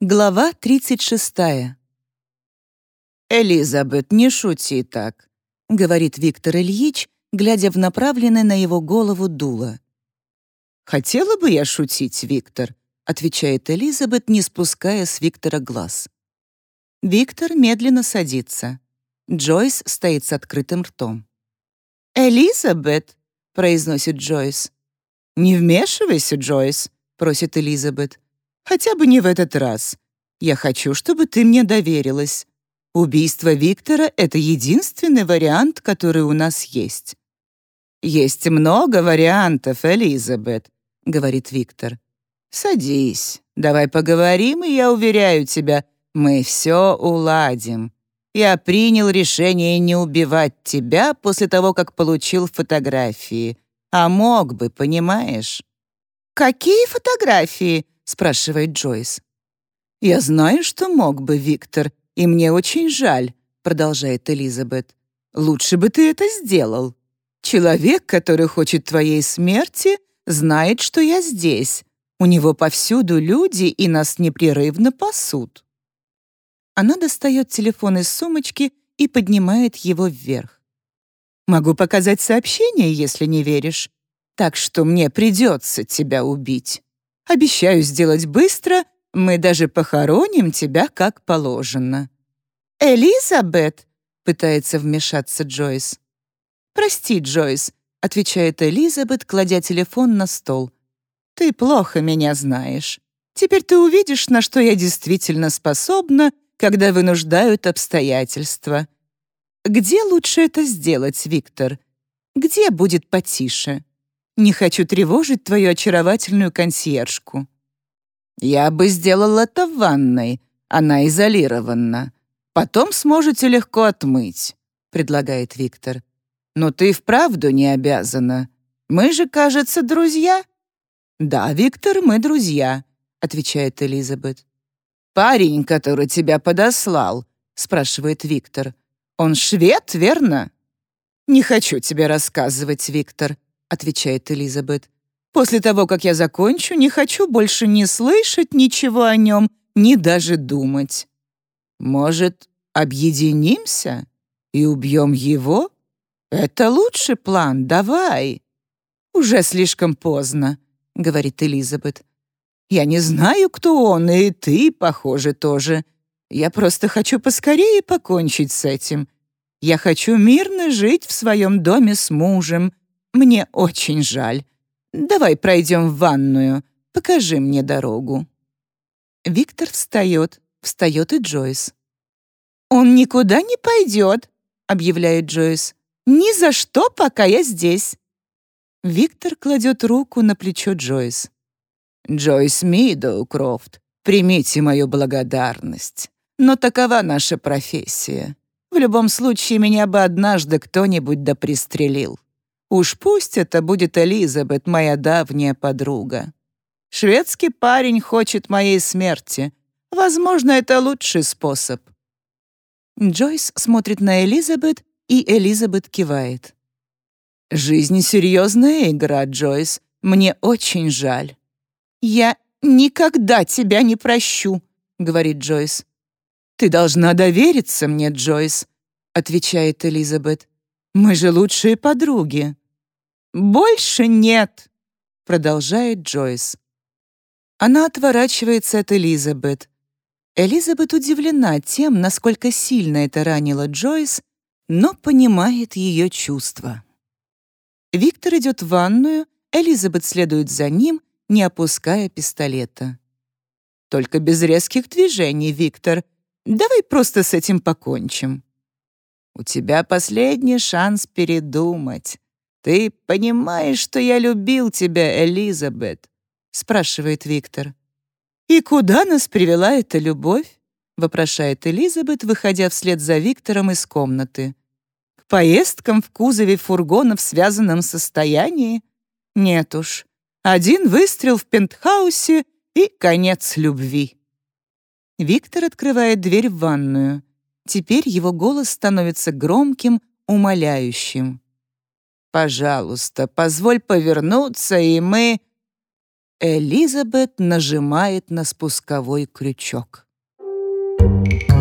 Глава 36. «Элизабет, не шути так», — говорит Виктор Ильич, глядя в направленное на его голову дуло. «Хотела бы я шутить, Виктор», — отвечает Элизабет, не спуская с Виктора глаз. Виктор медленно садится. Джойс стоит с открытым ртом. «Элизабет», — произносит Джойс. «Не вмешивайся, Джойс», — просит Элизабет. Хотя бы не в этот раз. Я хочу, чтобы ты мне доверилась. Убийство Виктора — это единственный вариант, который у нас есть». «Есть много вариантов, Элизабет», — говорит Виктор. «Садись, давай поговорим, и я уверяю тебя, мы все уладим. Я принял решение не убивать тебя после того, как получил фотографии. А мог бы, понимаешь?» «Какие фотографии?» Спрашивает Джойс. «Я знаю, что мог бы, Виктор, и мне очень жаль», продолжает Элизабет. «Лучше бы ты это сделал. Человек, который хочет твоей смерти, знает, что я здесь. У него повсюду люди, и нас непрерывно пасут». Она достает телефон из сумочки и поднимает его вверх. «Могу показать сообщение, если не веришь. Так что мне придется тебя убить». Обещаю сделать быстро, мы даже похороним тебя как положено». «Элизабет!» — пытается вмешаться Джойс. «Прости, Джойс», — отвечает Элизабет, кладя телефон на стол. «Ты плохо меня знаешь. Теперь ты увидишь, на что я действительно способна, когда вынуждают обстоятельства. Где лучше это сделать, Виктор? Где будет потише?» Не хочу тревожить твою очаровательную консьержку». «Я бы сделал это в ванной. Она изолирована. Потом сможете легко отмыть», — предлагает Виктор. «Но ты вправду не обязана. Мы же, кажется, друзья». «Да, Виктор, мы друзья», — отвечает Элизабет. «Парень, который тебя подослал», — спрашивает Виктор. «Он швед, верно?» «Не хочу тебе рассказывать, Виктор», — отвечает Элизабет. «После того, как я закончу, не хочу больше ни слышать ничего о нем, ни даже думать. Может, объединимся и убьем его? Это лучший план, давай». «Уже слишком поздно», — говорит Элизабет. «Я не знаю, кто он, и ты, похоже, тоже. Я просто хочу поскорее покончить с этим. Я хочу мирно жить в своем доме с мужем, мне очень жаль. Давай пройдем в ванную. Покажи мне дорогу». Виктор встает, встает и Джойс. «Он никуда не пойдет», — объявляет Джойс. «Ни за что, пока я здесь». Виктор кладет руку на плечо Джойс. «Джойс Мидоукрофт, примите мою благодарность. Но такова наша профессия. В любом случае, меня бы однажды кто-нибудь да пристрелил. Уж пусть это будет Элизабет, моя давняя подруга. Шведский парень хочет моей смерти. Возможно, это лучший способ». Джойс смотрит на Элизабет, и Элизабет кивает. «Жизнь — серьезная игра, Джойс. Мне очень жаль». «Я никогда тебя не прощу», — говорит Джойс. «Ты должна довериться мне, Джойс», — отвечает Элизабет. «Мы же лучшие подруги». «Больше нет», — продолжает Джойс. Она отворачивается от Элизабет. Элизабет удивлена тем, насколько сильно это ранило Джойс, но понимает ее чувства. Виктор идет в ванную, Элизабет следует за ним, не опуская пистолета. «Только без резких движений, Виктор. Давай просто с этим покончим». «У тебя последний шанс передумать», «Ты понимаешь, что я любил тебя, Элизабет?» — спрашивает Виктор. «И куда нас привела эта любовь?» — вопрошает Элизабет, выходя вслед за Виктором из комнаты. «К поездкам в кузове фургона в связанном состоянии? Нет уж. Один выстрел в пентхаусе и конец любви». Виктор открывает дверь в ванную. Теперь его голос становится громким, умоляющим. Пожалуйста, позволь повернуться, и мы...» Элизабет нажимает на спусковой крючок. Thank.